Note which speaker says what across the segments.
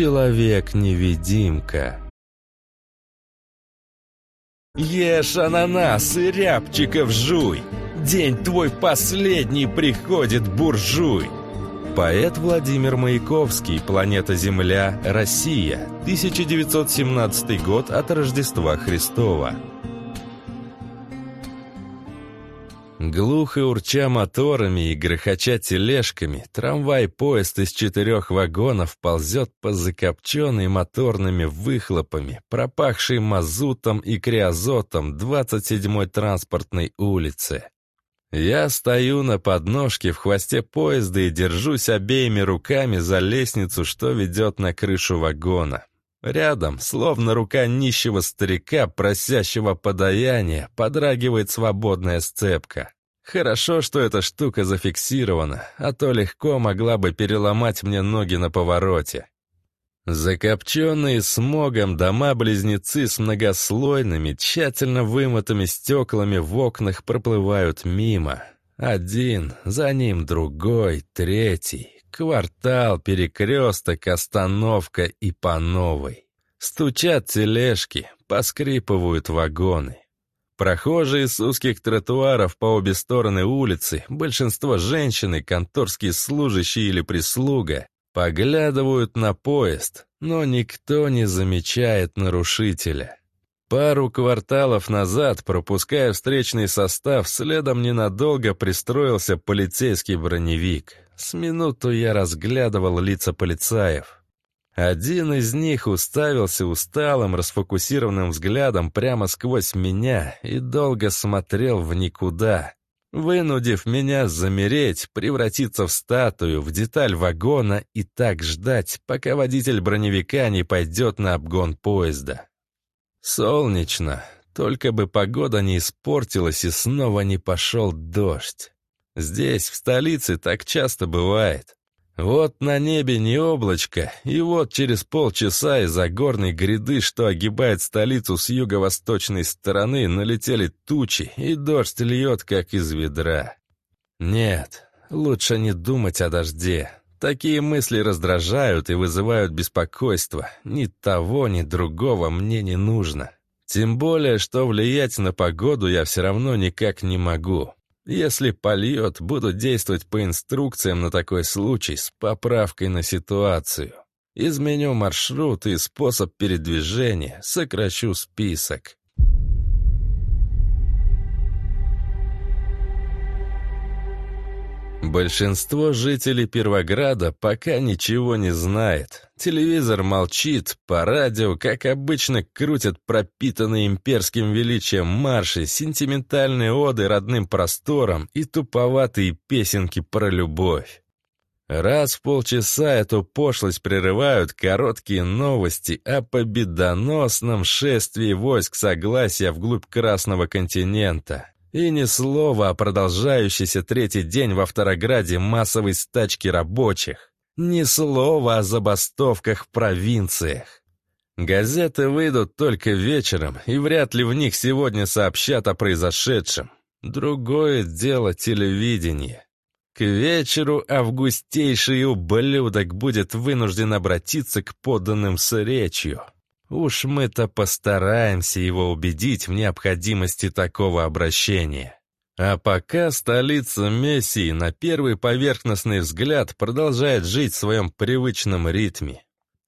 Speaker 1: Человек-невидимка. Ешь ананас и рябчиков жуй! День твой последний приходит, буржуй! Поэт Владимир Маяковский, «Планета Земля, Россия», 1917 год от Рождества Христова. Глухо урча моторами и грохоча тележками, трамвай-поезд из четырех вагонов ползет по закопченной моторными выхлопами, пропахшей мазутом и криозотом 27-й транспортной улице. Я стою на подножке в хвосте поезда и держусь обеими руками за лестницу, что ведет на крышу вагона. Рядом, словно рука нищего старика, просящего подаяния, подрагивает свободная сцепка. Хорошо, что эта штука зафиксирована, а то легко могла бы переломать мне ноги на повороте. Закопченные смогом дома-близнецы с многослойными, тщательно вымытыми стеклами в окнах проплывают мимо. Один, за ним другой, третий. Квартал, перекресток, остановка и по новой. Стучат тележки, поскрипывают вагоны. Прохожие с узких тротуаров по обе стороны улицы, большинство женщины, конторские служащие или прислуга, поглядывают на поезд, но никто не замечает нарушителя. Пару кварталов назад, пропуская встречный состав, следом ненадолго пристроился полицейский броневик. С минуту я разглядывал лица полицаев. Один из них уставился усталым, расфокусированным взглядом прямо сквозь меня и долго смотрел в никуда, вынудив меня замереть, превратиться в статую, в деталь вагона и так ждать, пока водитель броневика не пойдет на обгон поезда. Солнечно, только бы погода не испортилась и снова не пошел дождь. Здесь, в столице, так часто бывает. Вот на небе не облачко, и вот через полчаса из-за горной гряды, что огибает столицу с юго-восточной стороны, налетели тучи, и дождь льет, как из ведра. Нет, лучше не думать о дожде. Такие мысли раздражают и вызывают беспокойство. Ни того, ни другого мне не нужно. Тем более, что влиять на погоду я все равно никак не могу. Если польет, буду действовать по инструкциям на такой случай с поправкой на ситуацию. Изменю маршрут и способ передвижения, сокращу список. Большинство жителей Первограда пока ничего не знает. Телевизор молчит, по радио, как обычно, крутят пропитанные имперским величием марши, сентиментальные оды родным просторам и туповатые песенки про любовь. Раз в полчаса эту пошлость прерывают короткие новости о победоносном шествии войск согласия вглубь Красного континента. И ни слова о продолжающийся третий день во Второграде массовой стачки рабочих. Ни слова о забастовках в провинциях. Газеты выйдут только вечером, и вряд ли в них сегодня сообщат о произошедшем. Другое дело телевидение. К вечеру августейший ублюдок будет вынужден обратиться к подданным с речью. Уж мы-то постараемся его убедить в необходимости такого обращения. А пока столица Мессии на первый поверхностный взгляд продолжает жить в своем привычном ритме.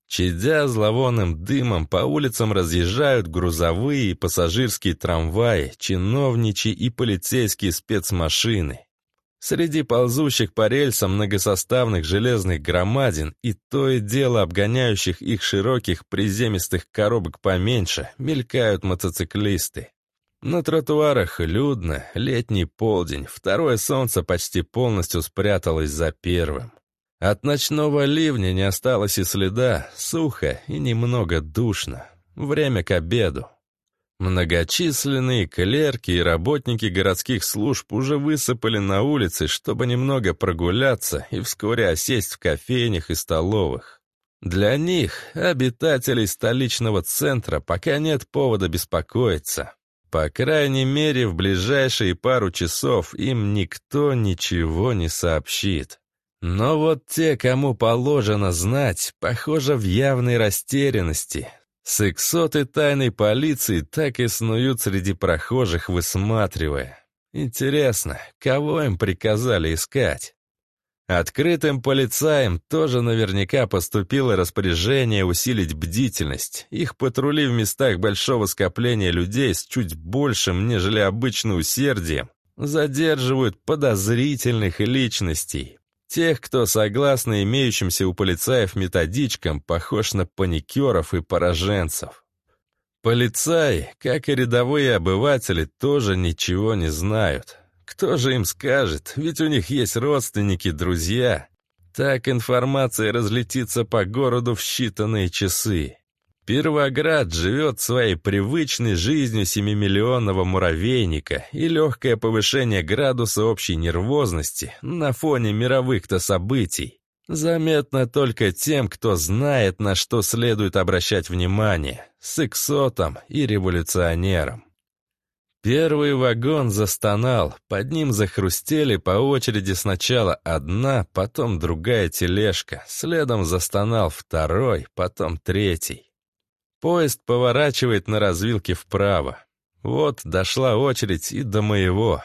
Speaker 1: Чадя зловонным дымом, по улицам разъезжают грузовые и пассажирские трамваи, чиновничьи и полицейские спецмашины. Среди ползущих по рельсам многосоставных железных громадин и то и дело обгоняющих их широких приземистых коробок поменьше мелькают мотоциклисты. На тротуарах людно, летний полдень, второе солнце почти полностью спряталось за первым. От ночного ливня не осталось и следа, сухо и немного душно. Время к обеду. Многочисленные клерки и работники городских служб уже высыпали на улицы, чтобы немного прогуляться и вскоре осесть в кофейнях и столовых. Для них, обитателей столичного центра, пока нет повода беспокоиться. По крайней мере, в ближайшие пару часов им никто ничего не сообщит. Но вот те, кому положено знать, похоже, в явной растерянности. Сексоты тайной полиции так и снуют среди прохожих, высматривая. Интересно, кого им приказали искать? Открытым полицаям тоже наверняка поступило распоряжение усилить бдительность. Их патрули в местах большого скопления людей с чуть большим, нежели обычно усердием, задерживают подозрительных личностей. Тех, кто, согласно имеющимся у полицаев методичкам, похож на паникеров и пораженцев. Полицаи, как и рядовые обыватели, тоже ничего не знают. Кто же им скажет, ведь у них есть родственники, друзья. Так информация разлетится по городу в считанные часы. Первоград живет своей привычной жизнью семимиллионного муравейника, и легкое повышение градуса общей нервозности на фоне мировых-то событий заметно только тем, кто знает, на что следует обращать внимание, сексотам и революционерам. Первый вагон застонал, под ним захрустели по очереди сначала одна, потом другая тележка, следом застонал второй, потом третий. Поезд поворачивает на развилке вправо. Вот дошла очередь и до моего.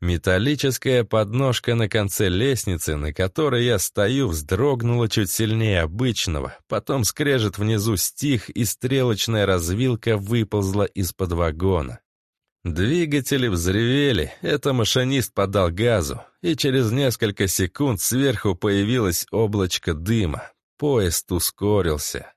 Speaker 1: Металлическая подножка на конце лестницы, на которой я стою, вздрогнула чуть сильнее обычного, потом скрежет внизу стих, и стрелочная развилка выползла из-под вагона. Двигатели взревели, это машинист подал газу, и через несколько секунд сверху появилось облачко дыма. Поезд ускорился.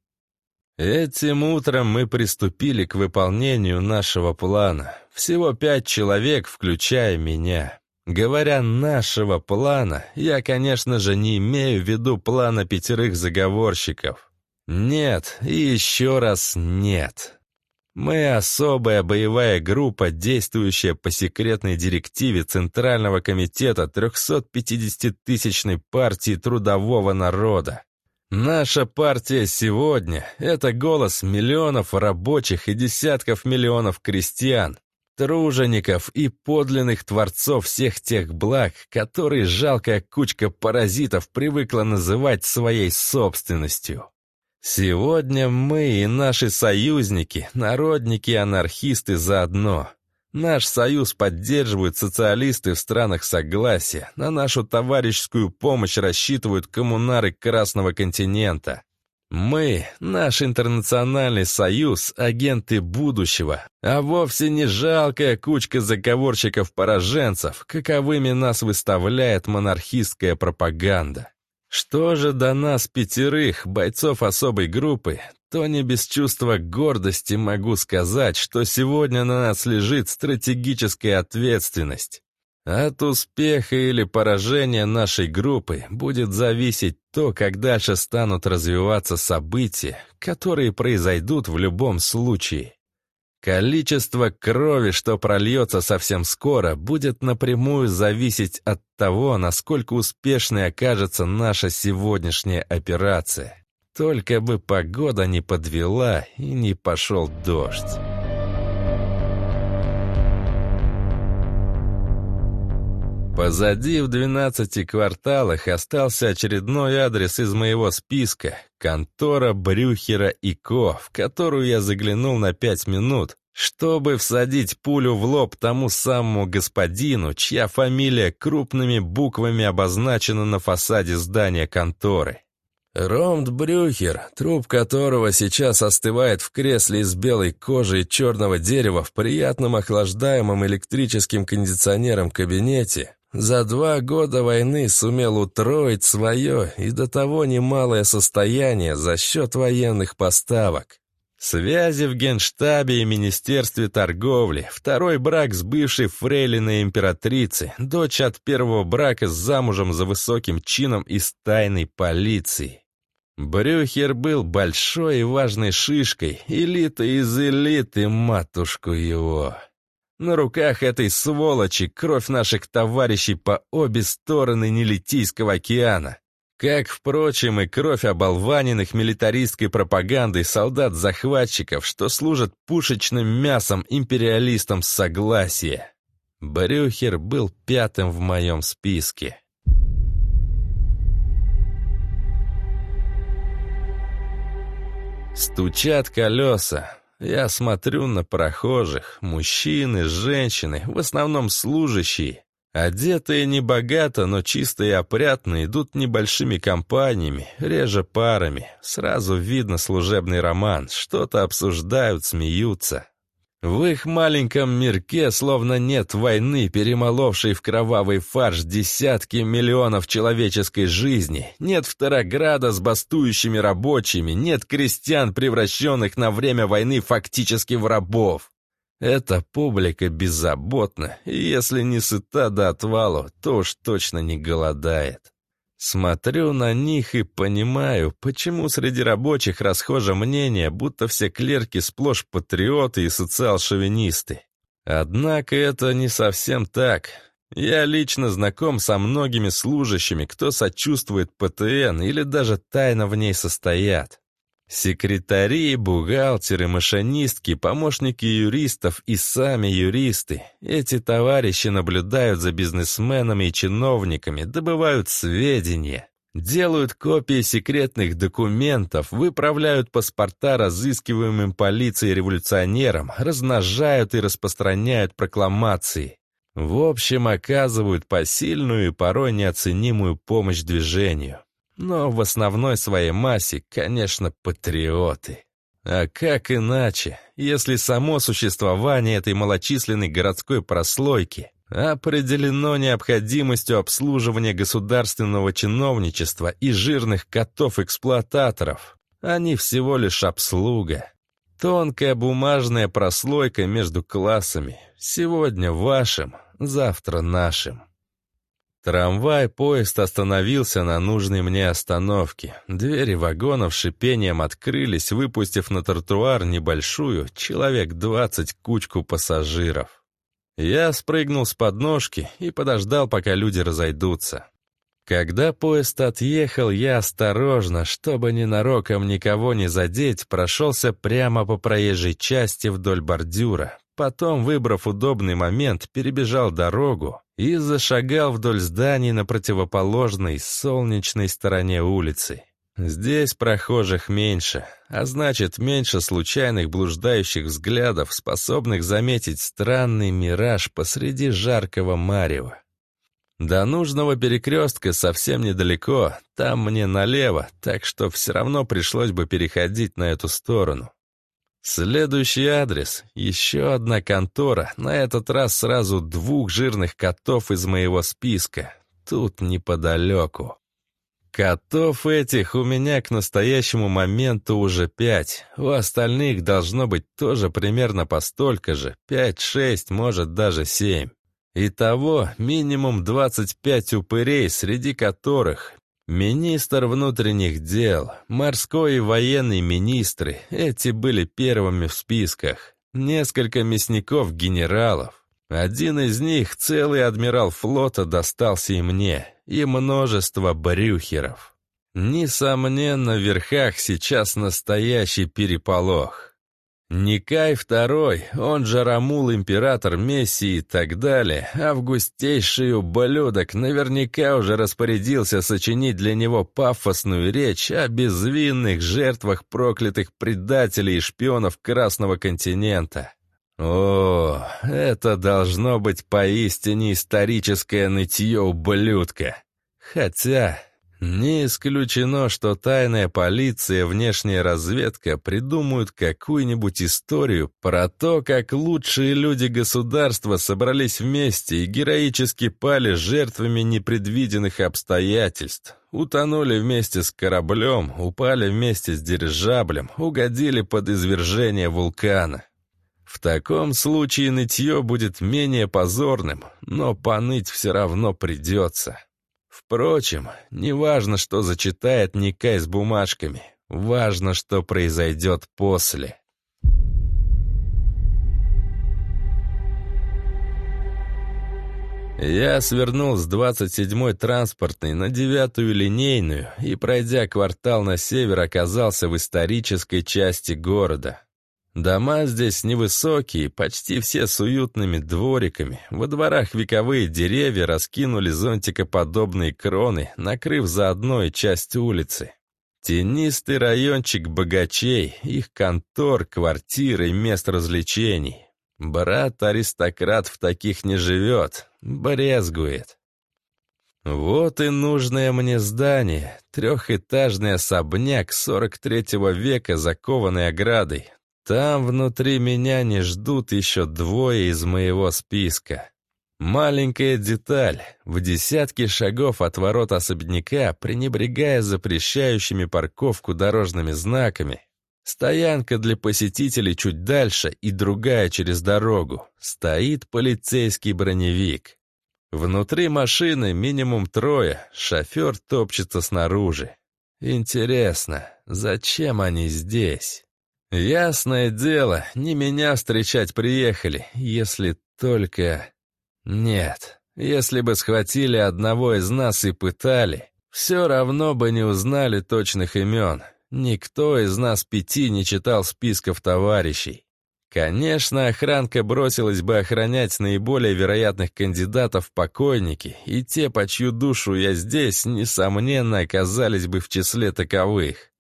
Speaker 1: Этим утром мы приступили к выполнению нашего плана. Всего пять человек, включая меня. Говоря «нашего плана», я, конечно же, не имею в виду плана пятерых заговорщиков. Нет и еще раз нет. Мы особая боевая группа, действующая по секретной директиве Центрального комитета 350-тысячной партии трудового народа. Наша партия сегодня — это голос миллионов рабочих и десятков миллионов крестьян, тружеников и подлинных творцов всех тех благ, которые жалкая кучка паразитов привыкла называть своей собственностью. Сегодня мы и наши союзники, народники и анархисты заодно. Наш союз поддерживают социалисты в странах согласия. На нашу товарищескую помощь рассчитывают коммунары Красного континента. Мы, наш интернациональный союз, агенты будущего, а вовсе не жалкая кучка заговорщиков-пораженцев, каковыми нас выставляет монархистская пропаганда. Что же до нас пятерых, бойцов особой группы, то не без чувства гордости могу сказать, что сегодня на нас лежит стратегическая ответственность. От успеха или поражения нашей группы будет зависеть то, как дальше станут развиваться события, которые произойдут в любом случае. Количество крови, что прольется совсем скоро, будет напрямую зависеть от того, насколько успешной окажется наша сегодняшняя операция. Только бы погода не подвела и не пошел дождь. Позади в 12 кварталах остался очередной адрес из моего списка — контора Брюхера и Ко, в которую я заглянул на пять минут, чтобы всадить пулю в лоб тому самому господину, чья фамилия крупными буквами обозначена на фасаде здания конторы. Ромд Брюхер, труп которого сейчас остывает в кресле из белой кожи и черного дерева в приятном охлаждаемом электрическим кондиционером кабинете, за два года войны сумел утроить свое и до того немалое состояние за счет военных поставок. Связи в Генштабе и Министерстве торговли, второй брак с бывшей фрейлиной императрицы, дочь от первого брака с замужем за высоким чином из тайной полиции. Брюхер был большой и важной шишкой, элита из элиты, матушку его. На руках этой сволочи кровь наших товарищей по обе стороны Нелитийского океана. Как, впрочем, и кровь оболваненных милитаристской пропагандой солдат-захватчиков, что служат пушечным мясом империалистам согласия. Брюхер был пятым в моем списке. Стучат колеса. Я смотрю на прохожих. Мужчины, женщины, в основном служащие. Одетые небогато, но чисто и опрятно идут небольшими компаниями, реже парами. Сразу видно служебный роман, что-то обсуждают, смеются. В их маленьком мирке словно нет войны, перемоловшей в кровавый фарш десятки миллионов человеческой жизни, нет второграда с бастующими рабочими, нет крестьян, превращенных на время войны фактически в рабов. Эта публика беззаботна, и если не сыта до отвалу, то уж точно не голодает. Смотрю на них и понимаю, почему среди рабочих расхоже мнение, будто все клерки сплошь патриоты и социал-шовинисты. Однако это не совсем так. Я лично знаком со многими служащими, кто сочувствует ПТН или даже тайно в ней состоят. Секретари, бухгалтеры, машинистки, помощники юристов и сами юристы. Эти товарищи наблюдают за бизнесменами и чиновниками, добывают сведения, делают копии секретных документов, выправляют паспорта разыскиваемым полицией революционерам, размножают и распространяют прокламации. В общем, оказывают посильную и порой неоценимую помощь движению. Но в основной своей массе, конечно, патриоты. А как иначе, если само существование этой малочисленной городской прослойки определено необходимостью обслуживания государственного чиновничества и жирных котов-эксплуататоров, а не всего лишь обслуга. Тонкая бумажная прослойка между классами, сегодня вашим, завтра нашим. Трамвай, поезд остановился на нужной мне остановке. Двери вагонов шипением открылись, выпустив на тротуар небольшую, человек двадцать, кучку пассажиров. Я спрыгнул с подножки и подождал, пока люди разойдутся. Когда поезд отъехал, я осторожно, чтобы ненароком никого не задеть, прошелся прямо по проезжей части вдоль бордюра, Потом, выбрав удобный момент, перебежал дорогу и зашагал вдоль зданий на противоположной солнечной стороне улицы. Здесь прохожих меньше, а значит меньше случайных блуждающих взглядов, способных заметить странный мираж посреди жаркого марева. До нужного перекрестка совсем недалеко, там мне налево, так что все равно пришлось бы переходить на эту сторону. Следующий адрес — еще одна контора, на этот раз сразу двух жирных котов из моего списка. Тут неподалеку. Котов этих у меня к настоящему моменту уже пять. У остальных должно быть тоже примерно по столько же. Пять-шесть, может даже семь. Итого минимум двадцать пять упырей, среди которых Министр внутренних дел, морской и военный министры, эти были первыми в списках. Несколько мясников-генералов. Один из них, целый адмирал флота, достался и мне, и множество брюхеров. Несомненно, в верхах сейчас настоящий переполох. Никай II, он же Рамул, император Мессии и так далее, августейший ублюдок наверняка уже распорядился сочинить для него пафосную речь о безвинных жертвах проклятых предателей и шпионов Красного континента. О, это должно быть поистине историческое нытье ублюдка. Хотя, не исключено, что тайная полиция и внешняя разведка придумают какую-нибудь историю про то, как лучшие люди государства собрались вместе и героически пали жертвами непредвиденных обстоятельств. Утонули вместе с кораблем, упали вместе с дирижаблем, угодили под извержение вулкана. В таком случае нытье будет менее позорным, но поныть все равно придется. Впрочем, не важно, что зачитает Никай с бумажками. Важно, что произойдет после. Я свернул с 27-й транспортной на 9-ю линейную и, пройдя квартал на север, оказался в исторической части города. Дома здесь невысокие, почти все с уютными двориками. Во дворах вековые деревья раскинули зонтикоподобные кроны, накрыв заодно и часть улицы. Тенистый райончик богачей, их контор, квартиры мест развлечений. Брат-аристократ в таких не живет, брезгует. Вот и нужное мне здание, трехэтажный особняк 43-го века, закованный оградой. Там внутри меня не ждут еще двое из моего списка. Маленькая деталь. В десятке шагов от ворот особняка, пренебрегая запрещающими парковку дорожными знаками, стоянка для посетителей чуть дальше и другая через дорогу, стоит полицейский броневик. Внутри машины минимум трое, шофер топчется снаружи. Интересно, зачем они здесь? Ясное дело, не меня встречать приехали, если только... Нет, если бы схватили одного из нас и пытали, все равно бы не узнали точных имен. Никто из нас пяти не читал списков товарищей. Конечно, охранка бросилась бы охранять наиболее вероятных кандидатов в покойники, и те, по чью душу я здесь, несомненно, оказались бы в числе таковых.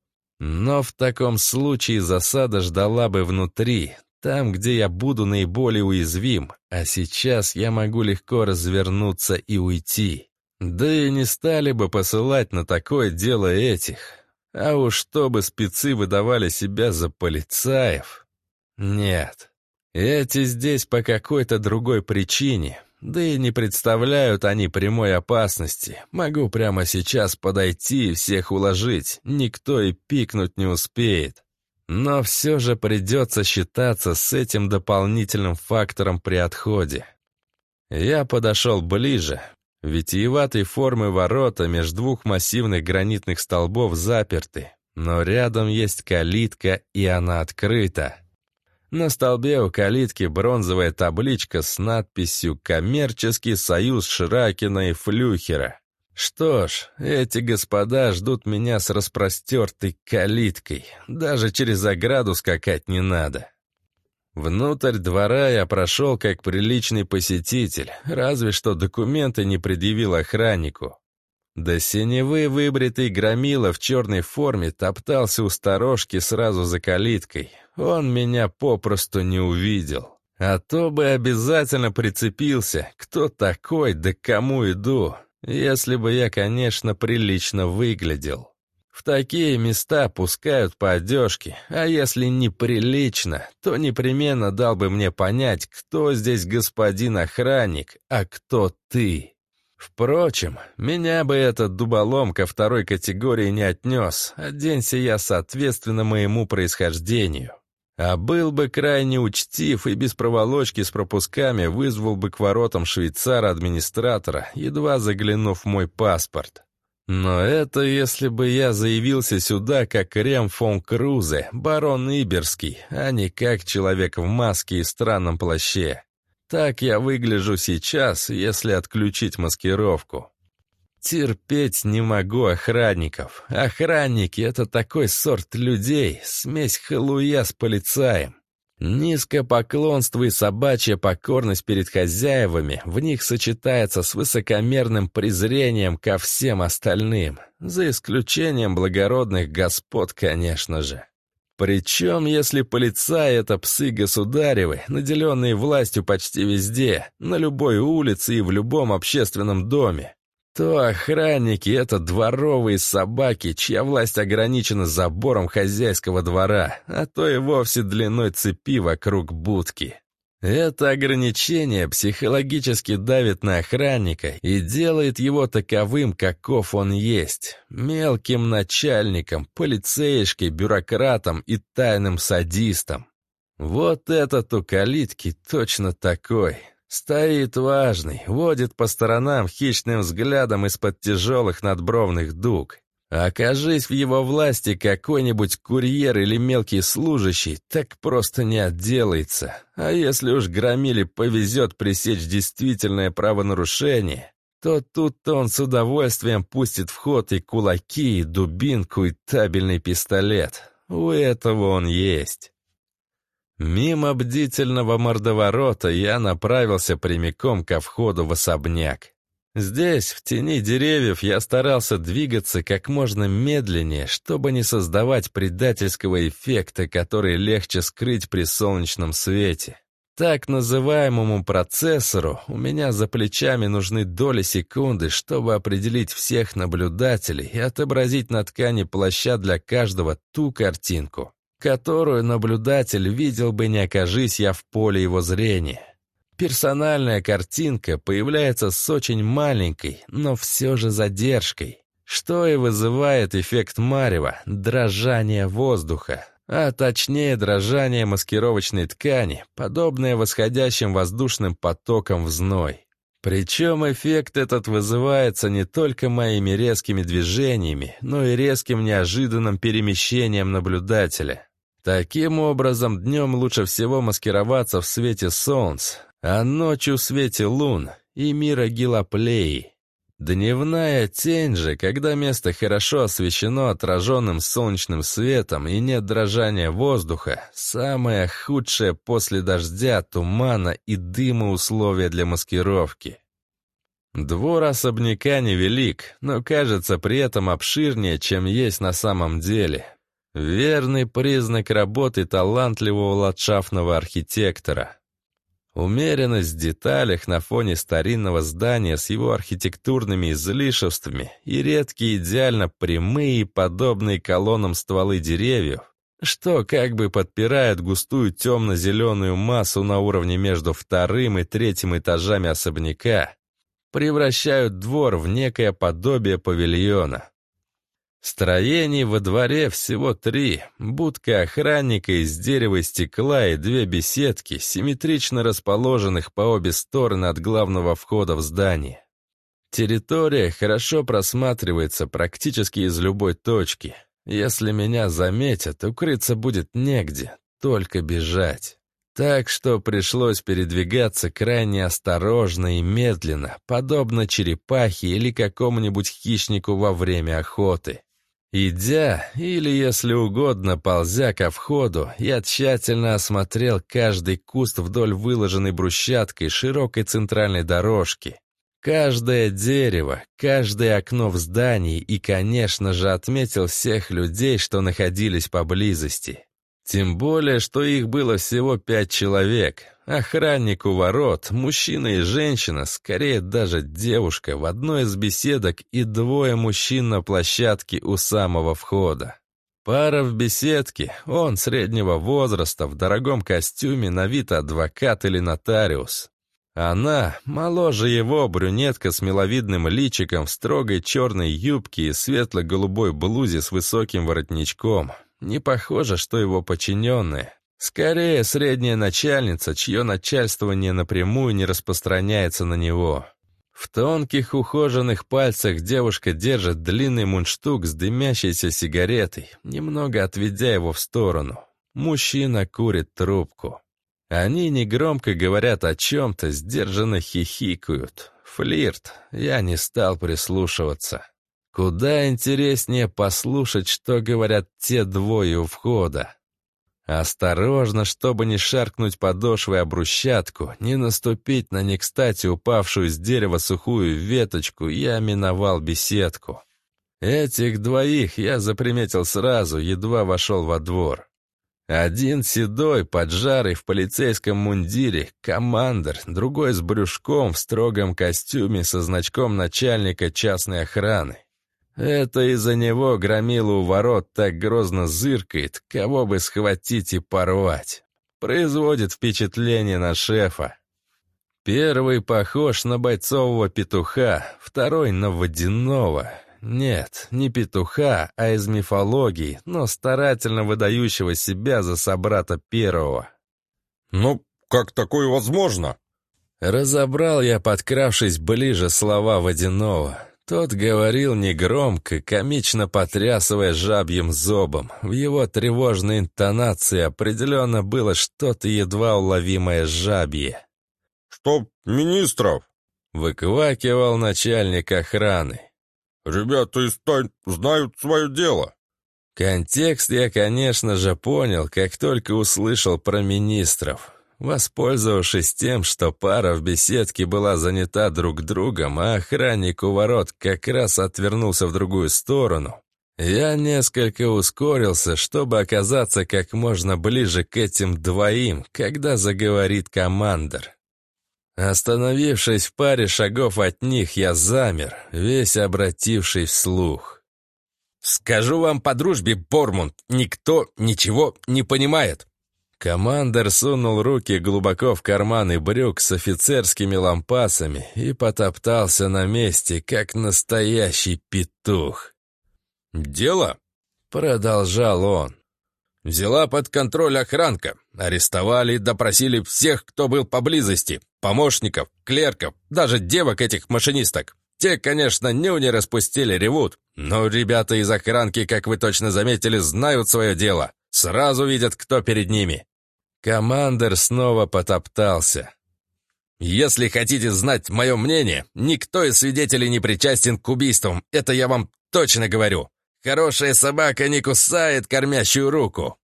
Speaker 1: Но в таком случае засада ждала бы внутри, там, где я буду наиболее уязвим, а сейчас я могу легко развернуться и уйти. Да и не стали бы посылать на такое дело этих. А уж чтобы спецы выдавали себя за полицаев. Нет, эти здесь по какой-то другой причине, да и не представляют они прямой опасности. Могу прямо сейчас подойти и всех уложить, никто и пикнуть не успеет. Но все же придется считаться с этим дополнительным фактором при отходе. Я подошел ближе. Витиеватой формы ворота между двух массивных гранитных столбов заперты, но рядом есть калитка, и она открыта. На столбе у калитки бронзовая табличка с надписью «Коммерческий союз Шракина и Флюхера». Что ж, эти господа ждут меня с распростертой калиткой. Даже через ограду скакать не надо. Внутрь двора я прошел как приличный посетитель, разве что документы не предъявил охраннику. До синевы выбритый громила в черной форме топтался у сторожки сразу за калиткой. Он меня попросту не увидел. А то бы обязательно прицепился, кто такой, да кому иду. Если бы я, конечно, прилично выглядел. В такие места пускают по одежке, а если неприлично, то непременно дал бы мне понять, кто здесь господин охранник, а кто ты. Впрочем, меня бы этот дуболом ко второй категории не отнес, оденься я соответственно моему происхождению. А был бы крайне учтив и без проволочки с пропусками вызвал бы к воротам швейцара-администратора, едва заглянув в мой паспорт. Но это если бы я заявился сюда как Рем фон Крузе, барон Иберский, а не как человек в маске и странном плаще. Так я выгляжу сейчас, если отключить маскировку. Терпеть не могу охранников. Охранники — это такой сорт людей, смесь халуя с полицаем. Низкопоклонство и собачья покорность перед хозяевами в них сочетается с высокомерным презрением ко всем остальным, за исключением благородных господ, конечно же. Причем, если полицаи — это псы государевы, наделенные властью почти везде, на любой улице и в любом общественном доме, то охранники — это дворовые собаки, чья власть ограничена забором хозяйского двора, а то и вовсе длиной цепи вокруг будки. Это ограничение психологически давит на охранника и делает его таковым, каков он есть, мелким начальником, полицейшкой, бюрократом и тайным садистом. Вот этот у калитки точно такой, Стоит важный, водит по сторонам хищным взглядом из-под тяжелых надбровных дуг. Окажись в его власти какой-нибудь курьер или мелкий служащий, так просто не отделается. А если уж громили повезет пресечь действительное правонарушение, то тут-то он с удовольствием пустит в ход и кулаки, и дубинку, и табельный пистолет. У этого он есть. Мимо бдительного мордоворота я направился прямиком ко входу в особняк. Здесь, в тени деревьев, я старался двигаться как можно медленнее, чтобы не создавать предательского эффекта, который легче скрыть при солнечном свете. Так называемому процессору у меня за плечами нужны доли секунды, чтобы определить всех наблюдателей и отобразить на ткани плаща для каждого ту картинку, которую наблюдатель видел бы, не окажись я в поле его зрения. Персональная картинка появляется с очень маленькой, но все же задержкой, что и вызывает эффект марева, дрожание воздуха, а точнее дрожание маскировочной ткани, подобное восходящим воздушным потокам в зной. Причем эффект этот вызывается не только моими резкими движениями, но и резким неожиданным перемещением наблюдателя. Таким образом, днем лучше всего маскироваться в свете солнца, а ночью в свете лун и мира Гилоплеи. Дневная тень же, когда место хорошо освещено отраженным солнечным светом и нет дрожания воздуха, самое худшее после дождя, тумана и дыма условия для маскировки. Двор особняка невелик, но кажется при этом обширнее, чем есть на самом деле. Верный признак работы талантливого ландшафтного архитектора. Умеренность в деталях на фоне старинного здания с его архитектурными излишествами и редкие идеально прямые, подобные колоннам стволы деревьев, что как бы подпирает густую темно-зеленую массу на уровне между вторым и третьим этажами особняка, превращают двор в некое подобие павильона. Строений во дворе всего три. Будка охранника из дерева и стекла и две беседки, симметрично расположенных по обе стороны от главного входа в здание. Территория хорошо просматривается практически из любой точки. Если меня заметят, укрыться будет негде, только бежать. Так что пришлось передвигаться крайне осторожно и медленно, подобно черепахе или какому-нибудь хищнику во время охоты. Идя, или, если угодно, ползя ко входу, я тщательно осмотрел каждый куст вдоль выложенной брусчаткой широкой центральной дорожки. Каждое дерево, каждое окно в здании и, конечно же, отметил всех людей, что находились поблизости. Тем более, что их было всего пять человек. Охранник у ворот, мужчина и женщина, скорее даже девушка, в одной из беседок и двое мужчин на площадке у самого входа. Пара в беседке, он среднего возраста, в дорогом костюме, на вид адвокат или нотариус. Она, моложе его, брюнетка с миловидным личиком, в строгой черной юбке и светло-голубой блузе с высоким воротничком. Не похоже, что его подчиненные. Скорее, средняя начальница, чье начальствование напрямую не распространяется на него. В тонких ухоженных пальцах девушка держит длинный мундштук с дымящейся сигаретой, немного отведя его в сторону. Мужчина курит трубку. Они негромко говорят о чем-то, сдержанно хихикают. Флирт. Я не стал прислушиваться. Куда интереснее послушать, что говорят те двое у входа. Осторожно, чтобы не шаркнуть подошвой о брусчатку, не наступить на не кстати упавшую с дерева сухую веточку, я миновал беседку. Этих двоих я заприметил сразу, едва вошел во двор. Один седой, поджарый в полицейском мундире, командир, другой с брюшком в строгом костюме со значком начальника частной охраны. Это из-за него громила у ворот так грозно зыркает, кого бы схватить и порвать. Производит впечатление на шефа. Первый похож на бойцового петуха, второй на водяного. Нет, не петуха, а из мифологии, но старательно выдающего себя за собрата первого.
Speaker 2: «Ну, как такое возможно?»
Speaker 1: Разобрал я, подкравшись ближе слова водяного. Тот говорил негромко, комично потрясывая жабьим зобом. В его тревожной интонации определенно было что-то едва уловимое жабье.
Speaker 2: «Чтоб министров!»
Speaker 1: — выквакивал начальник охраны.
Speaker 2: «Ребята из тайн знают свое дело».
Speaker 1: Контекст я, конечно же, понял, как только услышал про министров. Воспользовавшись тем, что пара в беседке была занята друг другом, а охранник у ворот как раз отвернулся в другую сторону, я несколько ускорился, чтобы оказаться как можно ближе к этим двоим, когда заговорит командир. Остановившись в паре шагов от них, я замер, весь обративший вслух. «Скажу вам по дружбе, Бормунд, никто ничего не понимает!» Командор сунул руки глубоко в карманы брюк с офицерскими лампасами и потоптался на месте, как настоящий петух. «Дело?» — продолжал он. «Взяла под контроль охранка. Арестовали и допросили всех, кто был поблизости. Помощников, клерков, даже девок этих машинисток. Те, конечно, нюни распустили, ревут. Но ребята из охранки, как вы точно заметили, знают свое дело. Сразу видят, кто перед ними. Командер снова потоптался. «Если хотите знать мое мнение, никто из свидетелей не причастен к убийствам, это я вам точно говорю. Хорошая собака не кусает кормящую руку».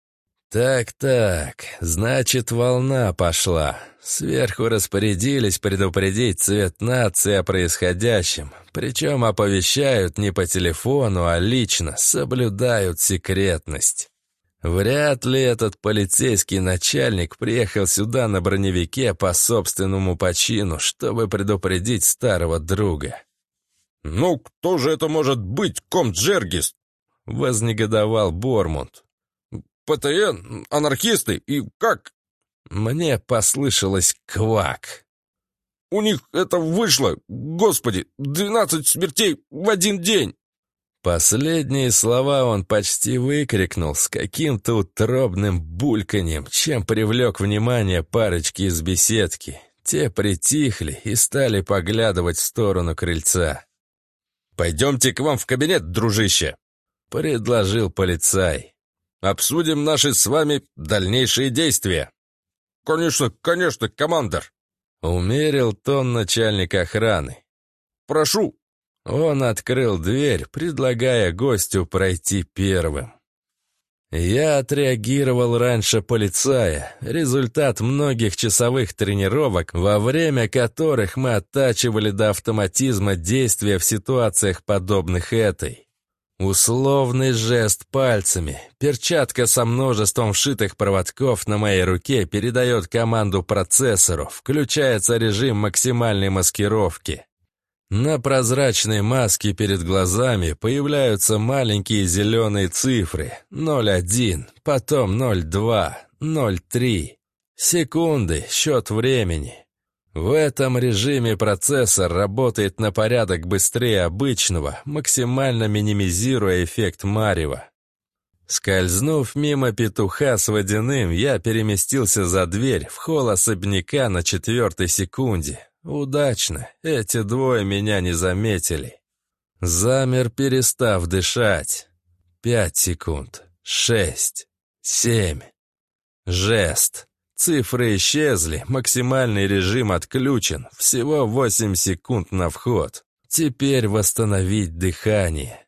Speaker 1: «Так-так, значит, волна пошла. Сверху распорядились предупредить цвет нации о происходящем, причем оповещают не по телефону, а лично, соблюдают секретность». Вряд ли этот полицейский начальник приехал сюда на броневике по собственному почину, чтобы предупредить старого друга.
Speaker 2: «Ну, кто же это может быть, комт Джергис?»
Speaker 1: — вознегодовал Бормунд.
Speaker 2: «ПТН? Анархисты? И как?»
Speaker 1: Мне послышалось квак.
Speaker 2: «У них это вышло! Господи, двенадцать смертей в один день!»
Speaker 1: Последние слова он почти выкрикнул с каким-то утробным бульканьем, чем привлек внимание парочки из беседки. Те притихли и стали поглядывать в сторону крыльца.
Speaker 2: «Пойдемте к вам в кабинет, дружище!» — предложил полицай. «Обсудим наши с вами дальнейшие действия». «Конечно, конечно, командор!»
Speaker 1: — умерил тон начальник охраны.
Speaker 2: «Прошу!»
Speaker 1: Он открыл дверь, предлагая гостю пройти первым. Я отреагировал раньше полицая, результат многих часовых тренировок, во время которых мы оттачивали до автоматизма действия в ситуациях подобных этой. Условный жест пальцами, перчатка со множеством вшитых проводков на моей руке передает команду процессору, включается режим максимальной маскировки. На прозрачной маске перед глазами появляются маленькие зеленые цифры 0,1, потом 0,2, 0,3. Секунды, счет времени. В этом режиме процессор работает на порядок быстрее обычного, максимально минимизируя эффект марева. Скользнув мимо петуха с водяным, я переместился за дверь в холл особняка на четвертой секунде, Удачно, эти двое меня не заметили. Замер, перестав дышать. Пять секунд. Шесть. Семь. Жест. Цифры исчезли, максимальный режим отключен. Всего восемь секунд на вход. Теперь восстановить дыхание.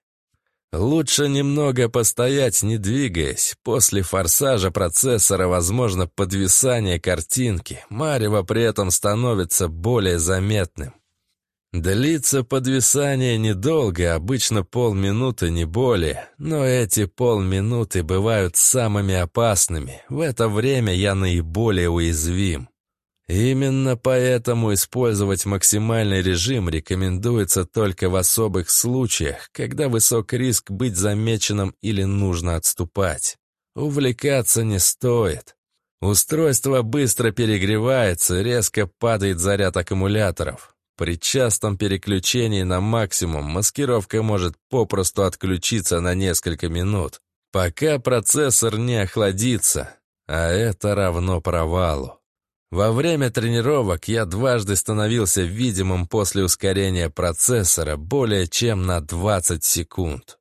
Speaker 1: Лучше немного постоять, не двигаясь. После форсажа процессора возможно подвисание картинки. Марево при этом становится более заметным. Длится подвисание недолго, обычно полминуты, не более. Но эти полминуты бывают самыми опасными. В это время я наиболее уязвим. Именно поэтому использовать максимальный режим рекомендуется только в особых случаях, когда высок риск быть замеченным или нужно отступать. Увлекаться не стоит. Устройство быстро перегревается, резко падает заряд аккумуляторов. При частом переключении на максимум маскировка может попросту отключиться на несколько минут, пока процессор не охладится, а это равно провалу. Во время тренировок я дважды становился видимым после ускорения процессора более чем на 20 секунд.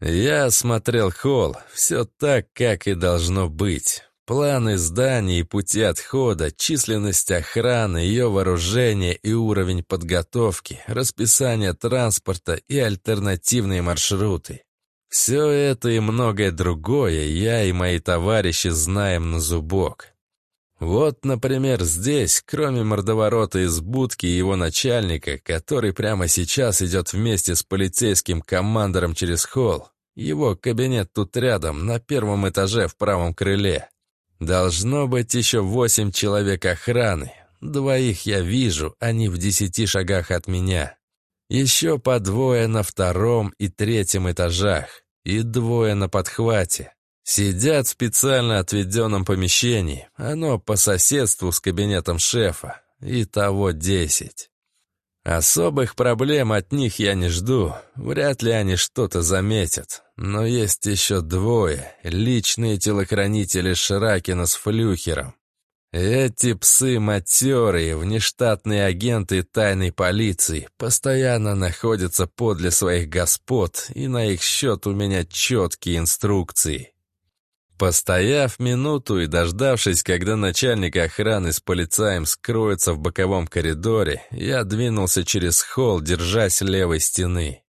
Speaker 1: Я осмотрел холл, все так, как и должно быть. Планы зданий и пути отхода, численность охраны, ее вооружение и уровень подготовки, расписание транспорта и альтернативные маршруты. Все это и многое другое я и мои товарищи знаем на зубок. Вот, например, здесь, кроме мордоворота из будки и его начальника, который прямо сейчас идет вместе с полицейским командором через холл, его кабинет тут рядом, на первом этаже в правом крыле. Должно быть еще восемь человек охраны. Двоих я вижу, они в десяти шагах от меня. Еще по двое на втором и третьем этажах. И двое на подхвате. Сидят в специально отведенном помещении. Оно по соседству с кабинетом шефа. И того десять. Особых проблем от них я не жду. Вряд ли они что-то заметят. Но есть еще двое. Личные телохранители Шракина с Флюхером. Эти псы матерые, внештатные агенты тайной полиции, постоянно находятся подле своих господ, и на их счет у меня четкие инструкции. Постояв минуту и дождавшись, когда начальник охраны с полицаем скроется в боковом коридоре, я двинулся через холл, держась левой стены.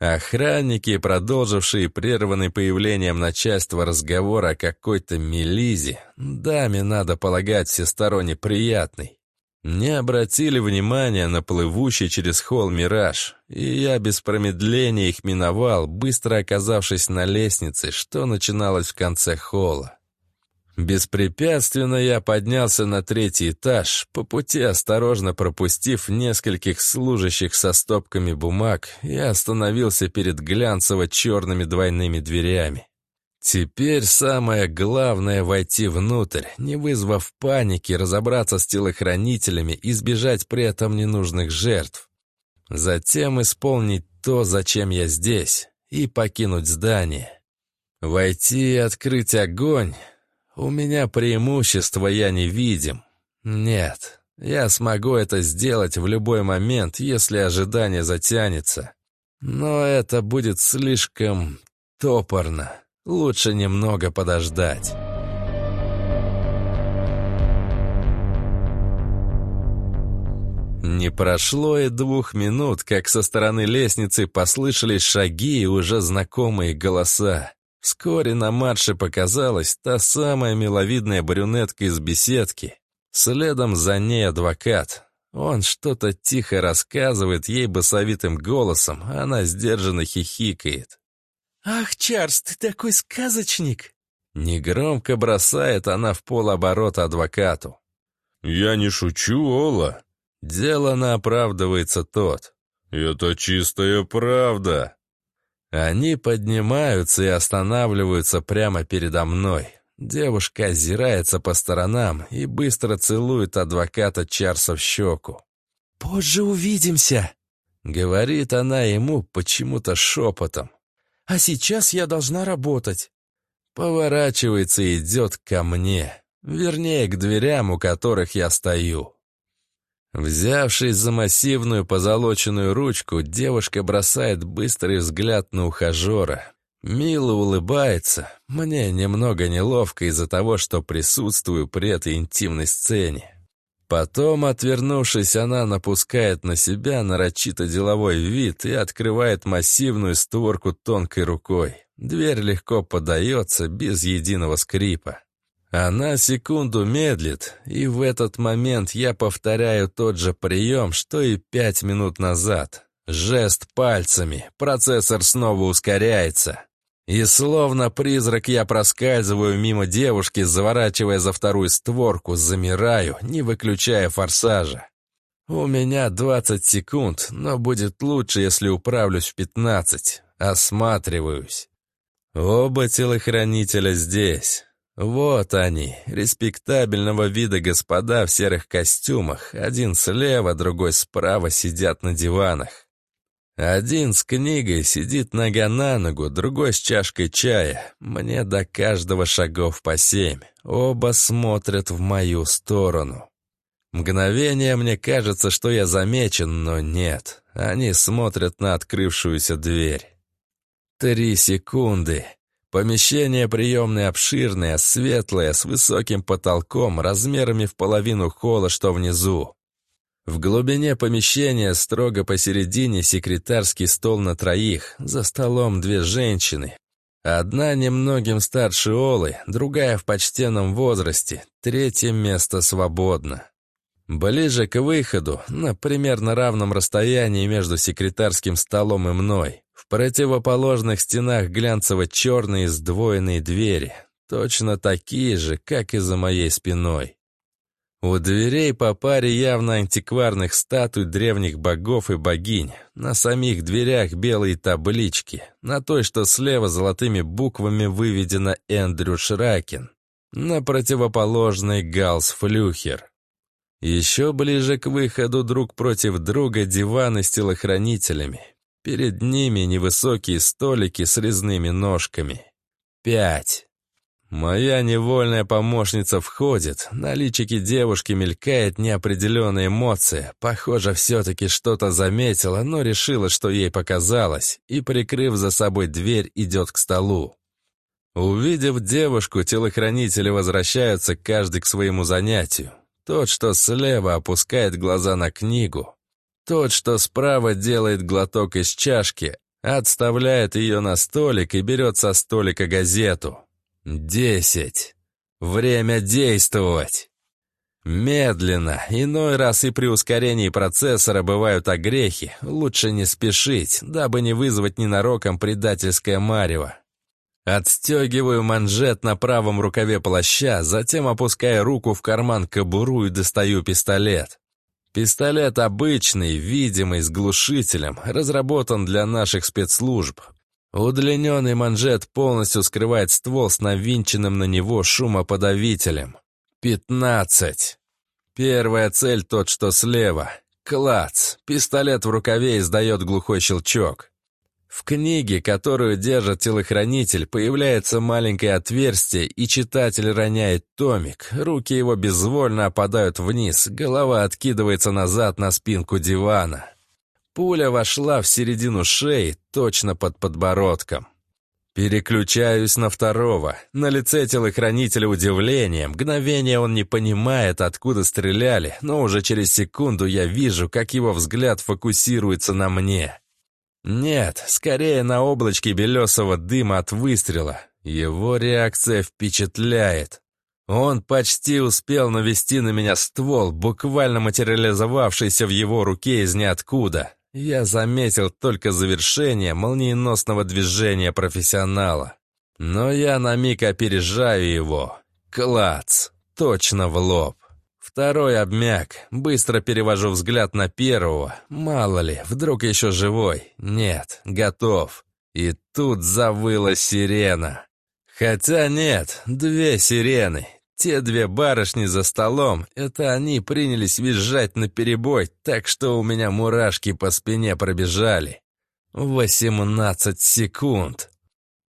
Speaker 1: Охранники, продолжившие прерванный появлением начальства разговор о какой-то мелизе, даме, надо полагать, всесторонне приятный, не обратили внимания на плывущий через холл мираж, и я без промедления их миновал, быстро оказавшись на лестнице, что начиналось в конце холла. Беспрепятственно я поднялся на третий этаж, по пути осторожно пропустив нескольких служащих со стопками бумаг и остановился перед глянцево-черными двойными дверями. Теперь самое главное — войти внутрь, не вызвав паники, разобраться с телохранителями, избежать при этом ненужных жертв. Затем исполнить то, зачем я здесь, и покинуть здание. Войти и открыть огонь. У меня преимущества я не видим. Нет, я смогу это сделать в любой момент, если ожидание затянется. Но это будет слишком топорно. Лучше немного подождать. Не прошло и двух минут, как со стороны лестницы послышались шаги и уже знакомые голоса. Вскоре на марше показалась та самая миловидная брюнетка из беседки. Следом за ней адвокат. Он что-то тихо рассказывает ей басовитым голосом, она сдержанно хихикает.
Speaker 3: «Ах, Чарльз, ты такой сказочник!»
Speaker 1: Негромко бросает она в полоборота адвокату.
Speaker 2: «Я не шучу, Ола!»
Speaker 1: Делано оправдывается тот.
Speaker 2: «Это чистая правда!»
Speaker 1: Они поднимаются и останавливаются прямо передо мной. Девушка озирается по сторонам и быстро целует адвоката Чарса в щеку.
Speaker 3: «Позже увидимся!»
Speaker 1: — говорит она ему почему-то шепотом.
Speaker 3: А сейчас я должна работать.
Speaker 1: Поворачивается и идет ко мне. Вернее, к дверям, у которых я стою. Взявшись за массивную позолоченную ручку, девушка бросает быстрый взгляд на ухажера. Мило улыбается. Мне немного неловко из-за того, что присутствую при этой интимной сцене. Потом, отвернувшись, она напускает на себя нарочито деловой вид и открывает массивную створку тонкой рукой. Дверь легко подается, без единого скрипа. Она секунду медлит, и в этот момент я повторяю тот же прием, что и пять минут назад. Жест пальцами, процессор снова ускоряется. И словно призрак я проскальзываю мимо девушки, заворачивая за вторую створку, замираю, не выключая форсажа. У меня 20 секунд, но будет лучше, если управлюсь в 15. Осматриваюсь. Оба телохранителя здесь. Вот они, респектабельного вида господа в серых костюмах. Один слева, другой справа сидят на диванах. Один с книгой сидит нога на ногу, другой с чашкой чая. Мне до каждого шагов по семь. Оба смотрят в мою сторону. Мгновение мне кажется, что я замечен, но нет. Они смотрят на открывшуюся дверь. Три секунды. Помещение приемное обширное, светлое, с высоким потолком, размерами в половину холла, что внизу. В глубине помещения строго посередине секретарский стол на троих, за столом две женщины. Одна немногим старше Олы, другая в почтенном возрасте, третье место свободно. Ближе к выходу, на примерно равном расстоянии между секретарским столом и мной, в противоположных стенах глянцево-черные сдвоенные двери, точно такие же, как и за моей спиной. У дверей по паре явно антикварных статуй древних богов и богинь. На самих дверях белые таблички. На той, что слева золотыми буквами выведено Эндрю Шракин. На противоположной Галс Флюхер. Еще ближе к выходу друг против друга диваны с телохранителями. Перед ними невысокие столики с резными ножками. Пять. Моя невольная помощница входит, на личике девушки мелькает неопределенная эмоция. Похоже, все-таки что-то заметила, но решила, что ей показалось, и, прикрыв за собой дверь, идет к столу. Увидев девушку, телохранители возвращаются каждый к своему занятию. Тот, что слева, опускает глаза на книгу. Тот, что справа, делает глоток из чашки, отставляет ее на столик и берет со столика газету. Десять. Время действовать. Медленно, иной раз и при ускорении процессора бывают огрехи, лучше не спешить, дабы не вызвать ненароком предательское марево. Отстегиваю манжет на правом рукаве плаща, затем опускаю руку в карман кобуру и достаю пистолет. Пистолет обычный, видимый, с глушителем, разработан для наших спецслужб, Удлиненный манжет полностью скрывает ствол с навинченным на него шумоподавителем. Пятнадцать. Первая цель тот, что слева. Клац. Пистолет в рукаве издает глухой щелчок. В книге, которую держит телохранитель, появляется маленькое отверстие, и читатель роняет томик. Руки его безвольно опадают вниз, голова откидывается назад на спинку дивана. Пуля вошла в середину шеи, точно под подбородком. Переключаюсь на второго. На лице телохранителя удивление. Мгновение он не понимает, откуда стреляли, но уже через секунду я вижу, как его взгляд фокусируется на мне. Нет, скорее на облачке белесого дыма от выстрела. Его реакция впечатляет. Он почти успел навести на меня ствол, буквально материализовавшийся в его руке из ниоткуда. Я заметил только завершение молниеносного движения профессионала. Но я на миг опережаю его. Клац! Точно в лоб. Второй обмяк. Быстро перевожу взгляд на первого. Мало ли, вдруг еще живой. Нет, готов. И тут завыла сирена. Хотя нет, две сирены. Те две барышни за столом, это они принялись визжать на перебой, так что у меня мурашки по спине пробежали. Восемнадцать секунд.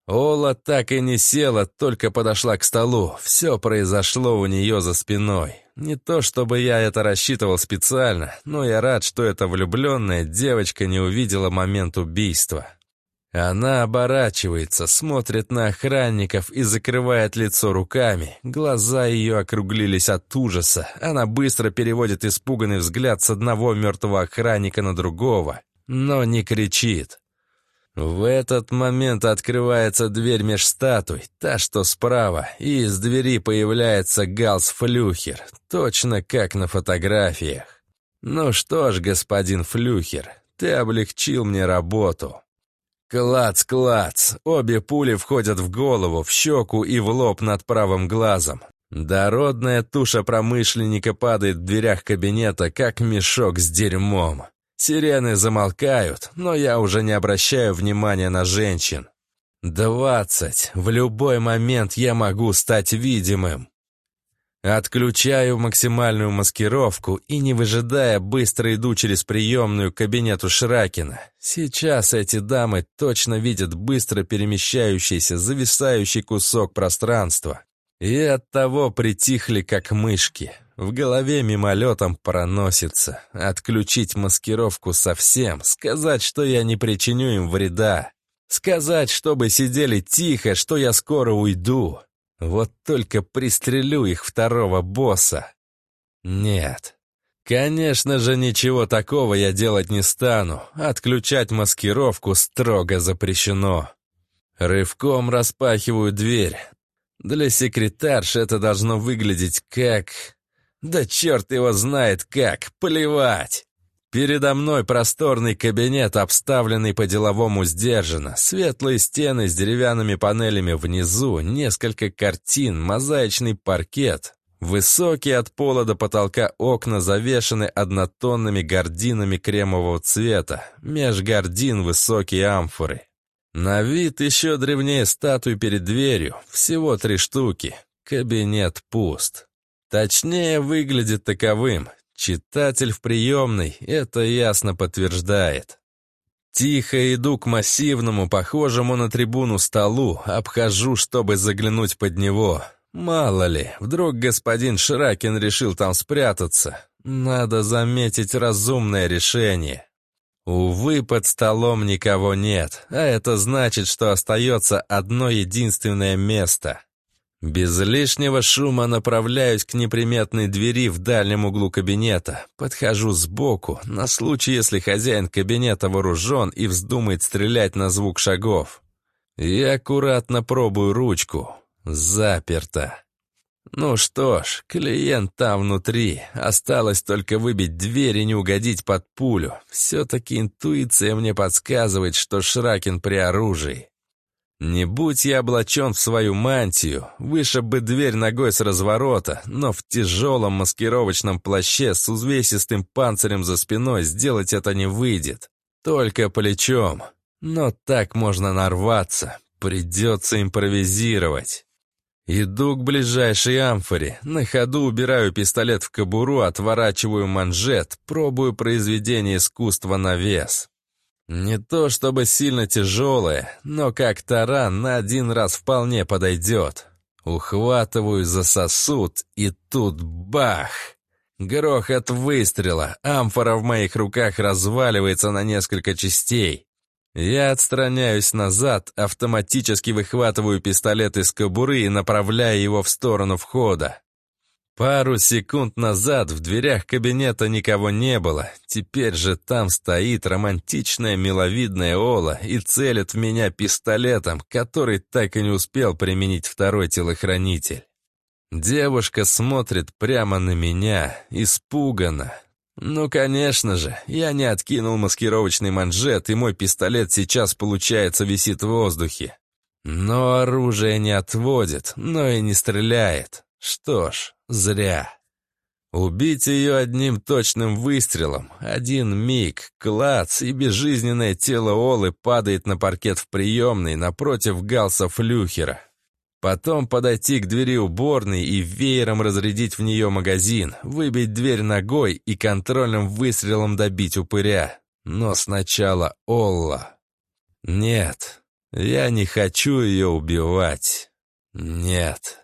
Speaker 1: Ола так и не села, только подошла к столу. Все произошло у нее за спиной. Не то чтобы я это рассчитывал специально, но я рад, что эта влюбленная девочка не увидела момент убийства. Она оборачивается, смотрит на охранников и закрывает лицо руками. Глаза ее округлились от ужаса. Она быстро переводит испуганный взгляд с одного мертвого охранника на другого, но не кричит. В этот момент открывается дверь меж статуй, та, что справа, и из двери появляется Галс Флюхер, точно как на фотографиях. «Ну что ж, господин Флюхер, ты облегчил мне работу». Клац-клац! Обе пули входят в голову, в щеку и в лоб над правым глазом. Дородная туша промышленника падает в дверях кабинета, как мешок с дерьмом. Сирены замолкают, но я уже не обращаю внимания на женщин. Двадцать. В любой момент я могу стать видимым. Отключаю максимальную маскировку и, не выжидая, быстро иду через приемную к кабинету Шракина. Сейчас эти дамы точно видят быстро перемещающийся, зависающий кусок пространства. И оттого притихли, как мышки. В голове мимолетом проносится. Отключить маскировку совсем, сказать, что я не причиню им вреда. Сказать, чтобы сидели тихо, что я скоро уйду. Вот только пристрелю их второго босса. Нет. Конечно же, ничего такого я делать не стану. Отключать маскировку строго запрещено. Рывком распахиваю дверь. Для секретарш это должно выглядеть как... Да черт его знает как, плевать! Передо мной просторный кабинет, обставленный по-деловому сдержанно, светлые стены с деревянными панелями внизу, несколько картин, мозаичный паркет. Высокие от пола до потолка окна завешены однотонными гординами кремового цвета, меж гордин высокие амфоры. На вид еще древнее статуи перед дверью, всего три штуки. Кабинет пуст. Точнее, выглядит таковым. Читатель в приемной это ясно подтверждает. Тихо иду к массивному, похожему на трибуну столу, обхожу, чтобы заглянуть под него. Мало ли, вдруг господин Шракин решил там спрятаться. Надо заметить разумное решение. Увы, под столом никого нет, а это значит, что остается одно единственное место. Без лишнего шума направляюсь к неприметной двери в дальнем углу кабинета. Подхожу сбоку, на случай, если хозяин кабинета вооружен и вздумает стрелять на звук шагов. И аккуратно пробую ручку. Заперто. Ну что ж, клиент там внутри. Осталось только выбить дверь и не угодить под пулю. Все-таки интуиция мне подсказывает, что Шракин при оружии. Не будь я облачен в свою мантию, вышиб бы дверь ногой с разворота, но в тяжелом маскировочном плаще с увесистым панцирем за спиной сделать это не выйдет. Только плечом. Но так можно нарваться. Придется импровизировать. Иду к ближайшей амфоре, на ходу убираю пистолет в кобуру, отворачиваю манжет, пробую произведение искусства на вес. Не то чтобы сильно тяжелое, но как таран на один раз вполне подойдет. Ухватываю за сосуд, и тут бах! Грохот выстрела, амфора в моих руках разваливается на несколько частей. Я отстраняюсь назад, автоматически выхватываю пистолет из кобуры и направляю его в сторону входа. Пару секунд назад в дверях кабинета никого не было. Теперь же там стоит романтичная миловидная Ола и целит в меня пистолетом, который так и не успел применить второй телохранитель. Девушка смотрит прямо на меня, испуганно. Ну, конечно же, я не откинул маскировочный манжет, и мой пистолет сейчас, получается, висит в воздухе. Но оружие не отводит, но и не стреляет. Что ж, зря. Убить ее одним точным выстрелом, один миг, клац, и безжизненное тело Олы падает на паркет в приемной напротив Галса Флюхера. Потом подойти к двери уборной и веером разрядить в нее магазин, выбить дверь ногой и контрольным выстрелом добить упыря. Но сначала Олла. Нет, я не хочу ее убивать. Нет.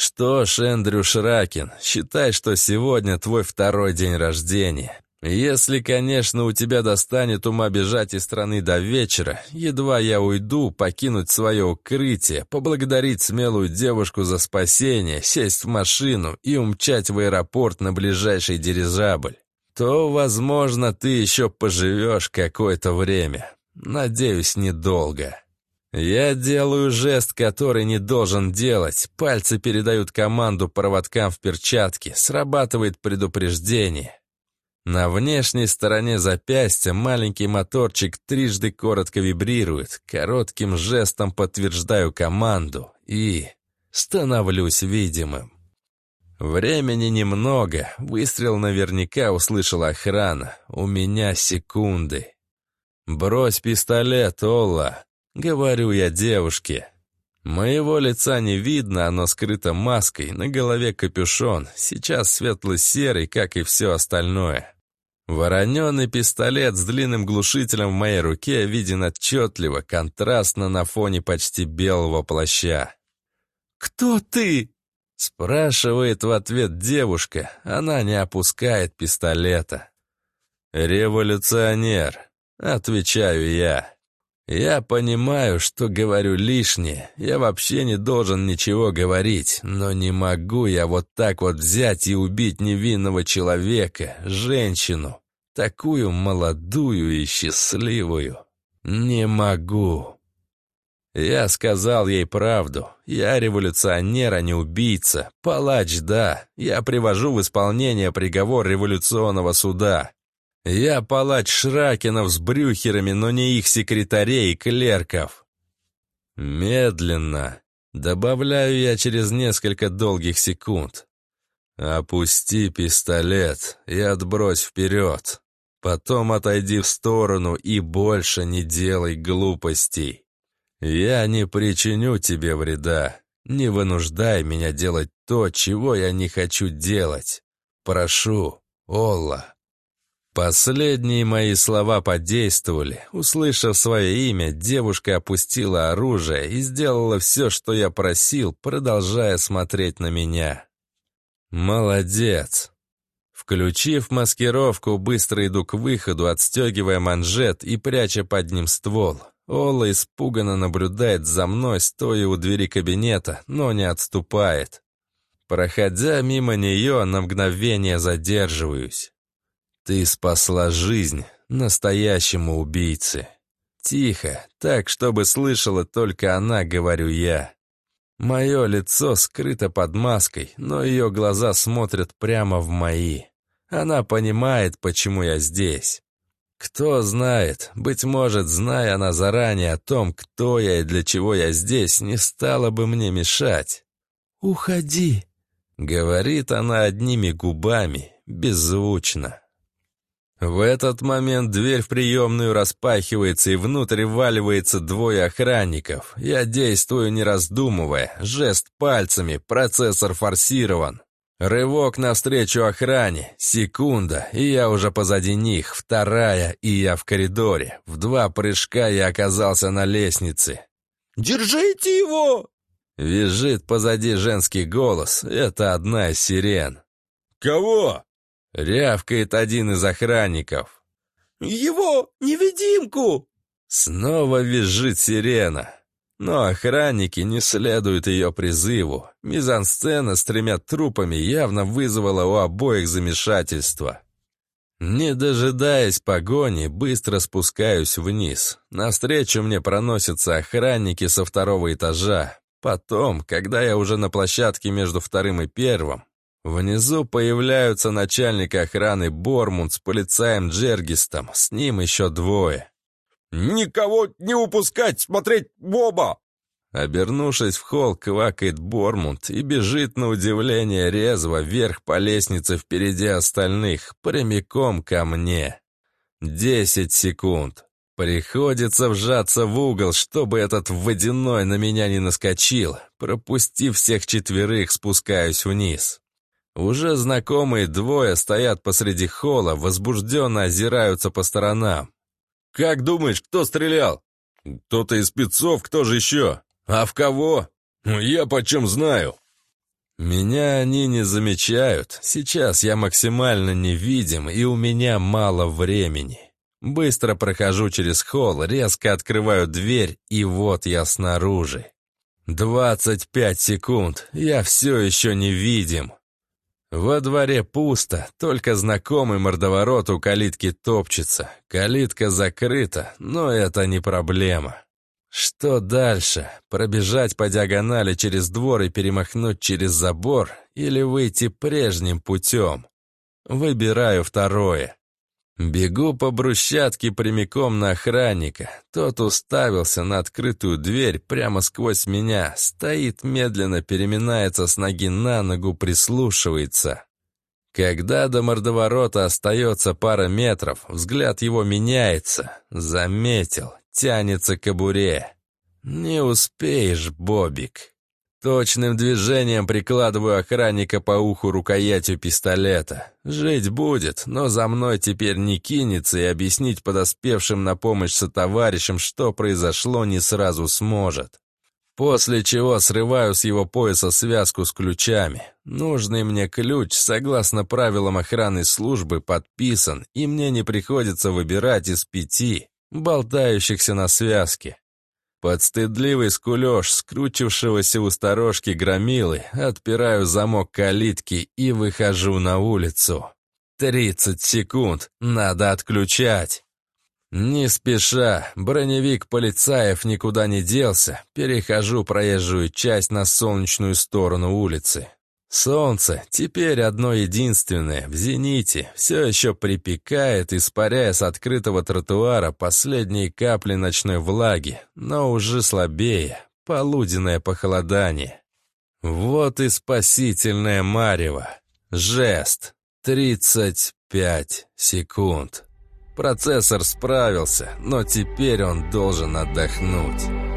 Speaker 1: «Что ж, Эндрю Шракин, считай, что сегодня твой второй день рождения. Если, конечно, у тебя достанет ума бежать из страны до вечера, едва я уйду, покинуть свое укрытие, поблагодарить смелую девушку за спасение, сесть в машину и умчать в аэропорт на ближайший дирижабль, то, возможно, ты еще поживешь какое-то время. Надеюсь, недолго». Я делаю жест, который не должен делать. Пальцы передают команду проводкам в перчатке. Срабатывает предупреждение. На внешней стороне запястья маленький моторчик трижды коротко вибрирует. Коротким жестом подтверждаю команду и становлюсь видимым. Времени немного. Выстрел наверняка услышала охрана. У меня секунды. «Брось пистолет, Олла!» Говорю я девушке. Моего лица не видно, оно скрыто маской, на голове капюшон, сейчас светло-серый, как и все остальное. Вороненый пистолет с длинным глушителем в моей руке виден отчетливо, контрастно на фоне почти белого плаща. «Кто ты?» — спрашивает в ответ девушка. Она не опускает пистолета. «Революционер», — отвечаю я. Я понимаю, что говорю лишнее, я вообще не должен ничего говорить, но не могу я вот так вот взять и убить невинного человека, женщину, такую молодую и счастливую. Не могу. Я сказал ей правду. Я революционер, а не убийца. Палач, да. Я привожу в исполнение приговор революционного суда. Я палач Шракинов с брюхерами, но не их секретарей и клерков. Медленно. Добавляю я через несколько долгих секунд. Опусти пистолет и отбрось вперед. Потом отойди в сторону и больше не делай глупостей. Я не причиню тебе вреда. Не вынуждай меня делать то, чего я не хочу делать. Прошу, Олла. Последние мои слова подействовали. Услышав свое имя, девушка опустила оружие и сделала все, что я просил, продолжая смотреть на меня. «Молодец!» Включив маскировку, быстро иду к выходу, отстегивая манжет и пряча под ним ствол. Ола испуганно наблюдает за мной, стоя у двери кабинета, но не отступает. Проходя мимо нее, на мгновение задерживаюсь. Ты спасла жизнь настоящему убийце. Тихо, так, чтобы слышала только она, говорю я. Мое лицо скрыто под маской, но ее глаза смотрят прямо в мои. Она понимает, почему я здесь. Кто знает, быть может, зная она заранее о том, кто я и для чего я здесь, не стала бы мне мешать.
Speaker 3: «Уходи», —
Speaker 1: говорит она одними губами, беззвучно. В этот момент дверь в приемную распахивается, и внутрь валивается двое охранников. Я действую не раздумывая, жест пальцами, процессор форсирован. Рывок навстречу охране, секунда, и я уже позади них, вторая, и я в коридоре. В два прыжка я оказался на лестнице.
Speaker 3: «Держите его!»
Speaker 1: Визжит позади женский голос, это одна из сирен.
Speaker 2: «Кого?»
Speaker 1: Рявкает один из охранников.
Speaker 3: «Его! Невидимку!»
Speaker 1: Снова визжит сирена. Но охранники не следуют ее призыву. Мизансцена с тремя трупами явно вызвала у обоих замешательство. Не дожидаясь погони, быстро спускаюсь вниз. Навстречу мне проносятся охранники со второго этажа. Потом, когда я уже на площадке между вторым и первым, внизу появляются начальник охраны Бормунд с полицаем Джергистом, с ним еще двое.
Speaker 2: «Никого не упускать, смотреть в оба!»
Speaker 1: Обернувшись в холл, квакает Бормунд и бежит на удивление резво вверх по лестнице впереди остальных, прямиком ко мне. Десять секунд. Приходится вжаться в угол, чтобы этот водяной на меня не наскочил. Пропустив всех четверых, спускаюсь вниз. Уже знакомые двое стоят посреди холла, возбужденно озираются по сторонам.
Speaker 2: «Как думаешь, кто стрелял?»
Speaker 1: «Кто-то из спецов, кто же еще?»
Speaker 2: «А в кого?»
Speaker 1: «Ну, «Я почем знаю». Меня они не замечают. Сейчас я максимально невидим, и у меня мало времени. Быстро прохожу через холл, резко открываю дверь, и вот я снаружи. Двадцать пять секунд. Я все еще невидим. Во дворе пусто, только знакомый мордоворот у калитки топчется. Калитка закрыта, но это не проблема. Что дальше? Пробежать по диагонали через двор и перемахнуть через забор? Или выйти прежним путем? Выбираю второе. Бегу по брусчатке прямиком на охранника. Тот уставился на открытую дверь прямо сквозь меня, стоит медленно, переминается с ноги на ногу, прислушивается. Когда до мордоворота остается пара метров, взгляд его меняется. Заметил, тянется к кобуре. «Не успеешь, Бобик». Точным движением прикладываю охранника по уху рукоятью пистолета. Жить будет, но за мной теперь не кинется и объяснить подоспевшим на помощь сотоварищам, что произошло, не сразу сможет. После чего срываю с его пояса связку с ключами. Нужный мне ключ, согласно правилам охранной службы, подписан, и мне не приходится выбирать из пяти, болтающихся на связке. Под стыдливый скулеж скручившегося у сторожки громилы отпираю замок калитки и выхожу на улицу. Тридцать секунд, надо отключать. Не спеша, броневик полицаев никуда не делся, перехожу проезжую часть на солнечную сторону улицы. Солнце, теперь одно единственное, в зените, все еще припекает, испаряя с открытого тротуара последние капли ночной влаги, но уже слабее, полуденное похолодание. Вот и спасительное марево. Жест. 35 секунд. Процессор справился, но теперь он должен отдохнуть.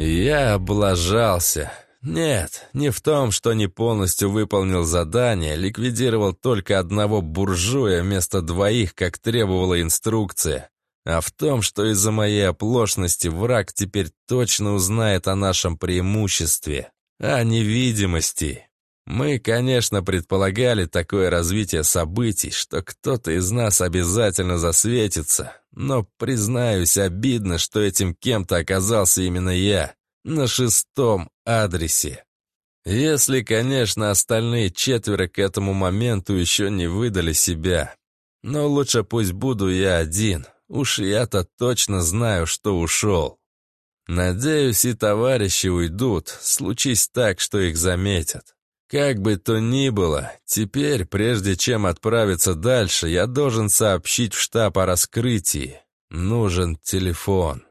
Speaker 1: Я облажался. Нет, не в том, что не полностью выполнил задание, ликвидировал только одного буржуя вместо двоих, как требовала инструкция, а в том, что из-за моей оплошности враг теперь точно узнает о нашем преимуществе, о невидимости. Мы, конечно, предполагали такое развитие событий, что кто-то из нас обязательно засветится, но, признаюсь, обидно, что этим кем-то оказался именно я на шестом адресе. Если, конечно, остальные четверо к этому моменту еще не выдали себя. Но лучше пусть буду я один. Уж я-то точно знаю, что ушел. Надеюсь, и товарищи уйдут, случись так, что их заметят. Как бы то ни было, теперь, прежде чем отправиться дальше, я должен сообщить в штаб о раскрытии. Нужен телефон.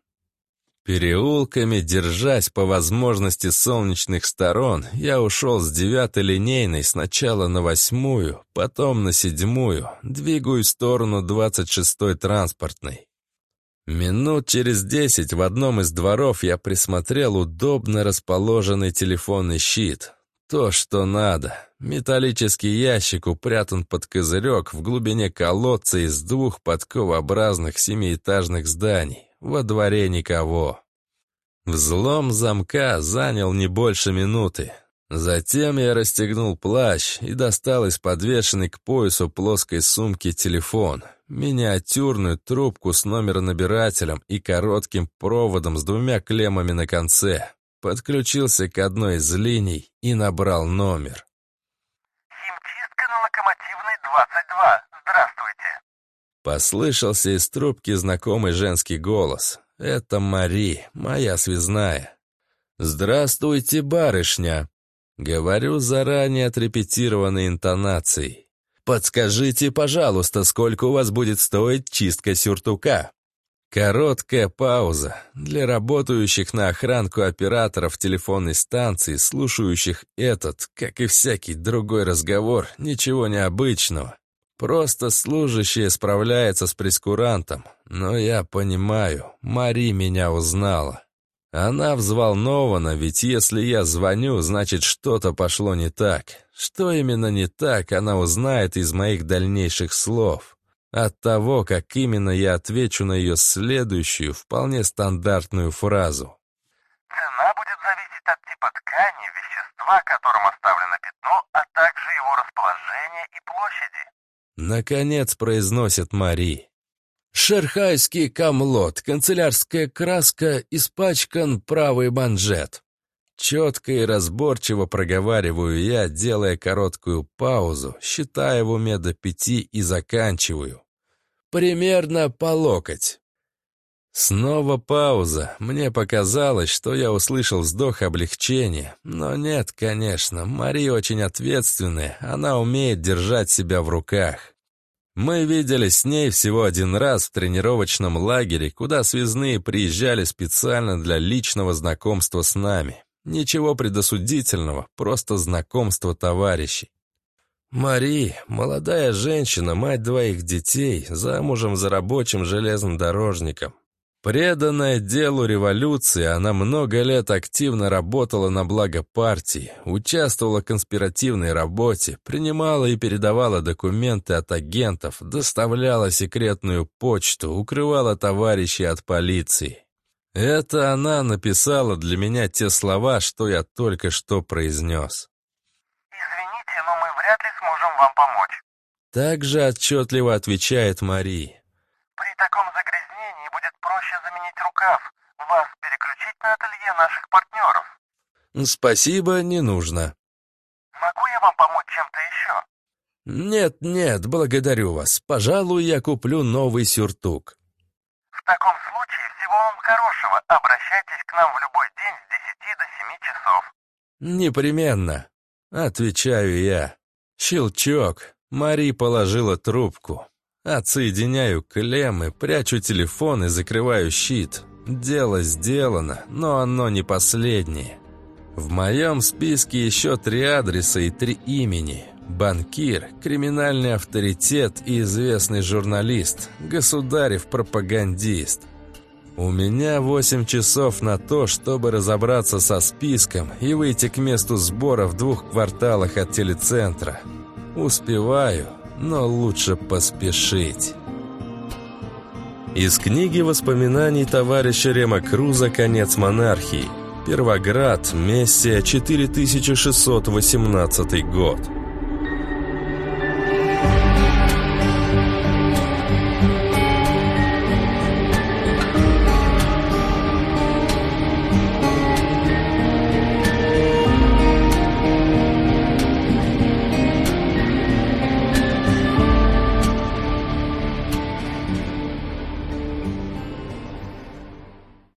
Speaker 1: Переулками, держась по возможности солнечных сторон, я ушел с девятой линейной сначала на восьмую, потом на седьмую, двигаю в сторону двадцать шестой транспортной. Минут через десять в одном из дворов я присмотрел удобно расположенный телефонный щит. То, что надо. Металлический ящик упрятан под козырек в глубине колодца из двух подковообразных семиэтажных зданий. Во дворе никого. Взлом замка занял не больше минуты. Затем я расстегнул плащ и достал из подвешенной к поясу плоской сумки телефон, миниатюрную трубку с номеронабирателем и коротким проводом с двумя клеммами на конце. Подключился к одной из линий и набрал номер.
Speaker 4: «Химчистка на Локомотивной, 22. Здравствуйте!»
Speaker 1: Послышался из трубки знакомый женский голос. Это Мари, моя связная. «Здравствуйте, барышня!» Говорю заранее отрепетированной интонацией. «Подскажите, пожалуйста, сколько у вас будет стоить чистка сюртука?» Короткая пауза. Для работающих на охранку операторов телефонной станции, слушающих этот, как и всякий другой разговор, ничего необычного. Просто служащая справляется с прескурантом. Но я понимаю, Мари меня узнала. Она взволнована, ведь если я звоню, значит что-то пошло не так. Что именно не так, она узнает из моих дальнейших слов. От того, как именно я отвечу на ее следующую, вполне стандартную фразу.
Speaker 4: Цена будет зависеть от типа ткани, вещества, которым оставлено пятно, а также его расположения и площади.
Speaker 1: Наконец произносит Мари. «Шерхайский камлот, канцелярская краска, испачкан правый манжет». Четко и разборчиво проговариваю я, делая короткую паузу, считая в уме до пяти и заканчиваю. Примерно по локоть. Снова пауза. Мне показалось, что я услышал вздох облегчения. Но нет, конечно, Мари очень ответственная, она умеет держать себя в руках. Мы виделись с ней всего один раз в тренировочном лагере, куда связные приезжали специально для личного знакомства с нами. Ничего предосудительного, просто знакомство товарищей. Мари, молодая женщина, мать двоих детей, замужем за рабочим железным дорожником. Преданная делу революции, она много лет активно работала на благо партии, участвовала в конспиративной работе, принимала и передавала документы от агентов, доставляла секретную почту, укрывала товарищей от полиции. Это она написала для меня те слова, что я только что произнес.
Speaker 4: «Извините, но мы вряд ли сможем вам помочь».
Speaker 1: Также отчетливо отвечает Мария.
Speaker 4: «При таком загрязнении будет проще заменить рукав. вас переключить на ателье наших партнеров?
Speaker 1: Спасибо, не нужно.
Speaker 4: Могу я вам помочь чем-то еще?
Speaker 1: Нет, нет, благодарю вас. Пожалуй, я куплю новый сюртук.
Speaker 4: В таком случае хорошего. Обращайтесь к нам в любой день с 10 до 7 часов.
Speaker 1: Непременно. Отвечаю я. Щелчок. Мари положила трубку. Отсоединяю клеммы, прячу телефон и закрываю щит. Дело сделано, но оно не последнее. В моем списке еще три адреса и три имени. Банкир, криминальный авторитет и известный журналист, государев пропагандист. У меня 8 часов на то, чтобы разобраться со списком и выйти к месту сбора в двух кварталах от телецентра. Успеваю, но лучше поспешить. Из книги воспоминаний товарища Рема Круза «Конец монархии». Первоград, Мессия, 4618 год.